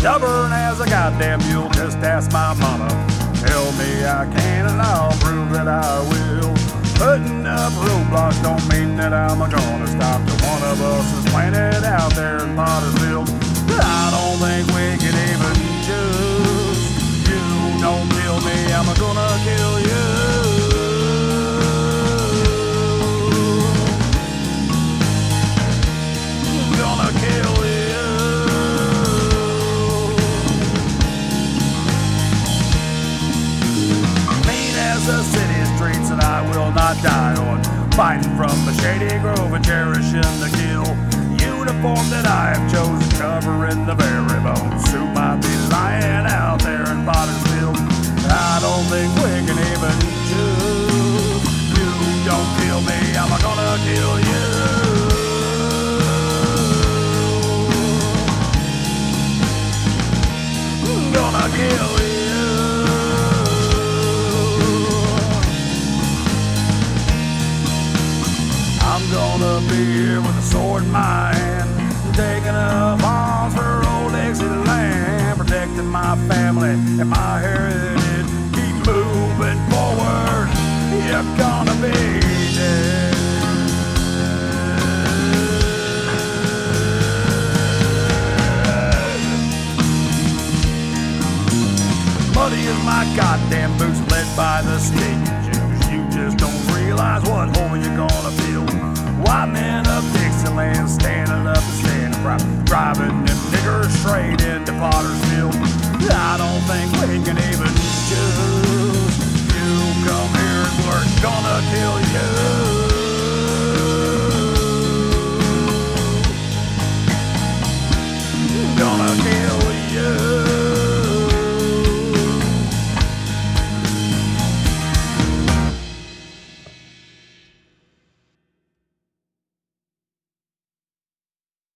Stubborn as a goddamn mule, just ask my mama. Tell me I can and I'll prove that I will. Putting up roadblocks don't mean that I'm gonna stop till one of us is planted out there in Pottersville. The city streets that I will not die on. Fighting from the shady grove and cherishing the kill. Uniform that I have chosen, covering the very bones. Who might be lying out there in Pottersville? I don't think we can even choose. You don't kill me, I'm gonna kill you. Gonna kill I'm gonna be here with a sword in my hand, taking up arms for old Dixie land, protecting my family and my heritage. Keep moving forward, you're gonna be dead. Muddy is my goddamn boots led by the state driving them niggers straight into Pottersville. I don't think